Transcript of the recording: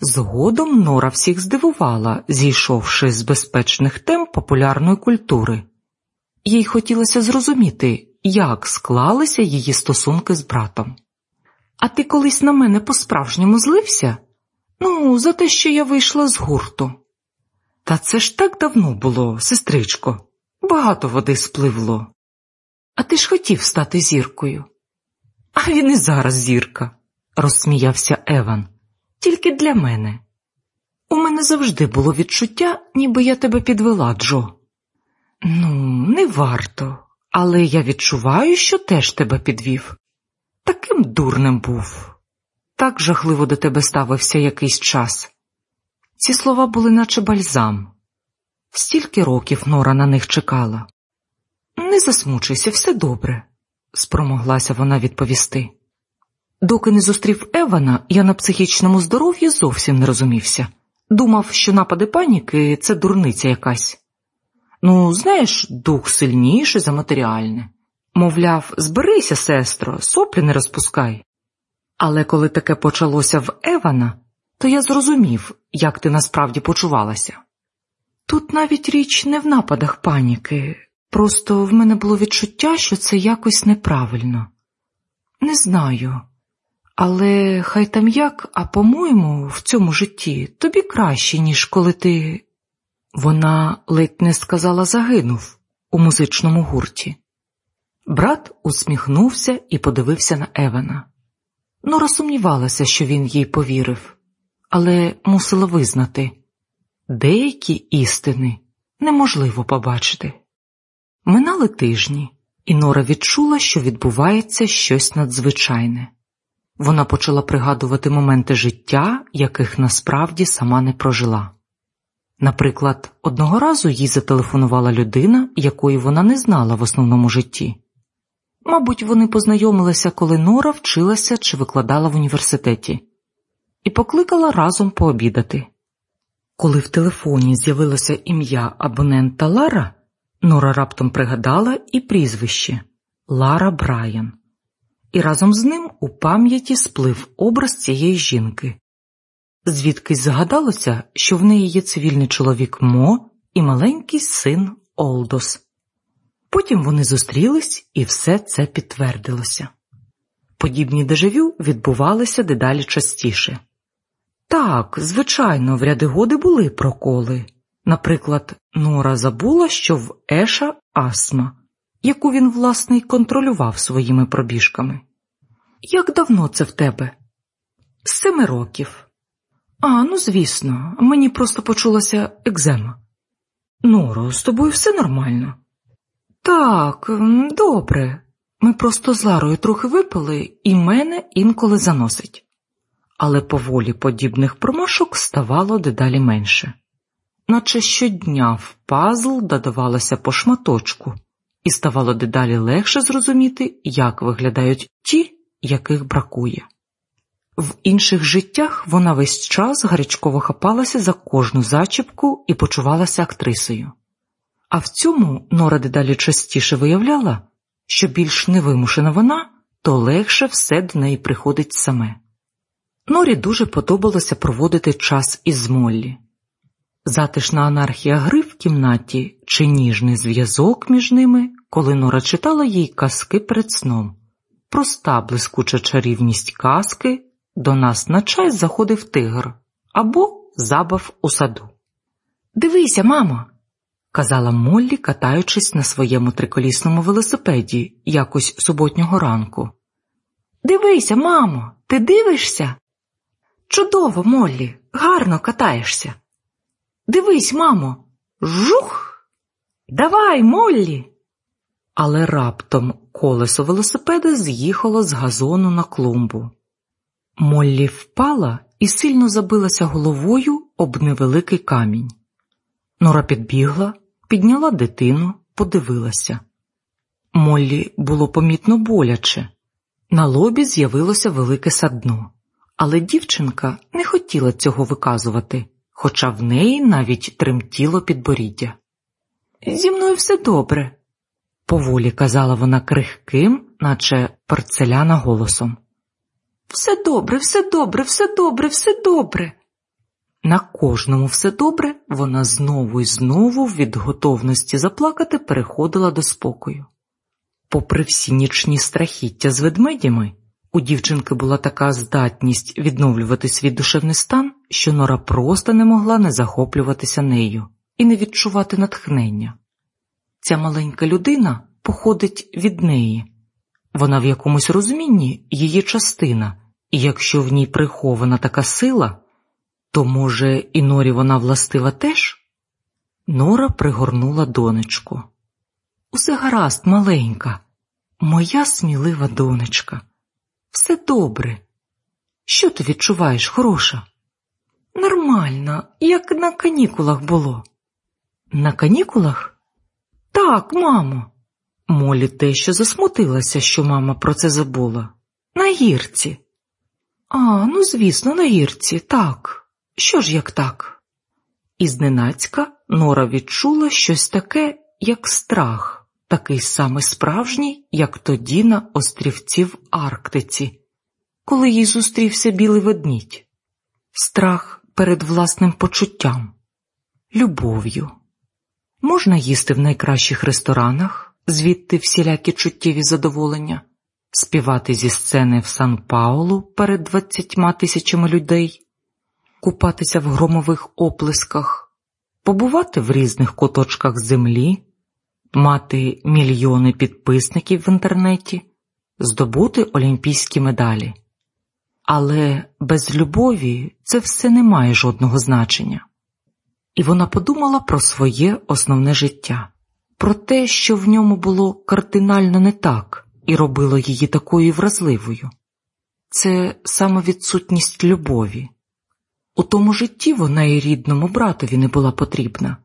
Згодом Нора всіх здивувала, зійшовши з безпечних тем популярної культури. Їй хотілося зрозуміти, як склалися її стосунки з братом. А ти колись на мене по-справжньому злився? Ну, за те, що я вийшла з гурту. Та це ж так давно було, сестричко, багато води спливло. А ти ж хотів стати зіркою. А він і зараз зірка, розсміявся Еван. Тільки для мене. У мене завжди було відчуття, ніби я тебе підвела, Джо. Ну, не варто, але я відчуваю, що теж тебе підвів. Таким дурним був. Так жахливо до тебе ставився якийсь час. Ці слова були, наче бальзам. Стільки років Нора на них чекала. Не засмучуйся, все добре, спромоглася вона відповісти. Доки не зустрів Евана, я на психічному здоров'ї зовсім не розумівся. Думав, що напади паніки це дурниця якась. Ну, знаєш, дух сильніший за матеріальне. Мовляв, зберися, сестро, соплі не розпускай. Але коли таке почалося в Евана, то я зрозумів, як ти насправді почувалася. Тут навіть річ не в нападах паніки, просто в мене було відчуття, що це якось неправильно. Не знаю, але хай там як, а по-моєму, в цьому житті тобі краще, ніж коли ти. Вона ледь не сказала загинув у музичному гурті. Брат усміхнувся і подивився на Евана. Нора сумнівалася, що він їй повірив, але мусила визнати деякі істини неможливо побачити. Минали тижні, і Нора відчула, що відбувається щось надзвичайне. Вона почала пригадувати моменти життя, яких насправді сама не прожила. Наприклад, одного разу їй зателефонувала людина, якої вона не знала в основному житті. Мабуть, вони познайомилися, коли Нора вчилася чи викладала в університеті, і покликала разом пообідати. Коли в телефоні з'явилося ім'я абонента Лара, Нора раптом пригадала і прізвище Лара Брайан, і разом з ним у пам'яті сплив образ цієї жінки. Звідкись згадалося, що в неї є цивільний чоловік Мо і маленький син Олдос. Потім вони зустрілись, і все це підтвердилося. Подібні дежавю відбувалися дедалі частіше. Так, звичайно, в ряди годи були проколи. Наприклад, Нора забула, що в Еша астма, яку він, власне, й контролював своїми пробіжками. Як давно це в тебе? Семи років. А, ну звісно, мені просто почулася екзема. Норо, з тобою все нормально. Так, добре. Ми просто з Ларою трохи випили, і мене інколи заносить. Але поволі подібних промашок ставало дедалі менше, наче щодня в пазл додавалося по шматочку, і ставало дедалі легше зрозуміти, як виглядають ті, яких бракує. В інших життях вона весь час гарячково хапалася за кожну зачіпку і почувалася актрисою. А в цьому Нора дедалі частіше виявляла, що більш невимушена вона, то легше все до неї приходить саме. Норі дуже подобалося проводити час із Моллі. Затишна анархія гри в кімнаті чи ніжний зв'язок між ними, коли Нора читала їй казки перед сном, проста блискуча чарівність казки до нас на чай заходив тигр або забав у саду. Дивися, мамо, казала Моллі, катаючись на своєму триколісному велосипеді якось суботнього ранку. Дивися, мамо, ти дивишся? Чудово, Моллі, гарно катаєшся. Дивись, мамо, жух. Давай, Моллі. Але раптом колесо велосипеда з'їхало з газону на клумбу. Моллі впала і сильно забилася головою об невеликий камінь. Нора підбігла, підняла дитину, подивилася. Моллі було помітно боляче. На лобі з'явилося велике садно, але дівчинка не хотіла цього виказувати, хоча в неї навіть тремтіло підборіддя. Зі мною все добре, поволі казала вона крихким, наче порцеляна голосом. Все добре, все добре, все добре, все добре, На кожному все добре, вона знову і знову від готовності заплакати переходила до спокою. Попри всі нічні страхіття з ведмедями, у дівчинки була така здатність відновлювати свій душевний стан, що Нора просто не могла не захоплюватися нею і не відчувати натхнення. Ця маленька людина походить від неї, вона в якомусь розумінні її частина, і якщо в ній прихована така сила, то, може, і Норі вона властива теж? Нора пригорнула донечку. Усе гаразд, маленька, моя смілива донечка. Все добре. Що ти відчуваєш, хороша? Нормально, як на канікулах було. На канікулах? Так, мамо. Молі те, що засмутилася, що мама про це забула. На гірці. А, ну, звісно, на гірці, так. Що ж як так? І зненацька Нора відчула щось таке, як страх, такий самий справжній, як тоді на острівці в Арктиці, коли їй зустрівся білий ведмідь. Страх перед власним почуттям, любов'ю. Можна їсти в найкращих ресторанах, звідти всілякі чуттєві задоволення, співати зі сцени в Сан Паулу перед двадцятьма тисячами людей, купатися в громових оплесках, побувати в різних куточках землі, мати мільйони підписників в інтернеті, здобути олімпійські медалі. Але без любові це все не має жодного значення. І вона подумала про своє основне життя, про те, що в ньому було кардинально не так і робило її такою вразливою. Це саме відсутність любові. У тому житті вона і рідному братові не була потрібна.